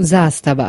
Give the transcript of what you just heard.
Zastawa.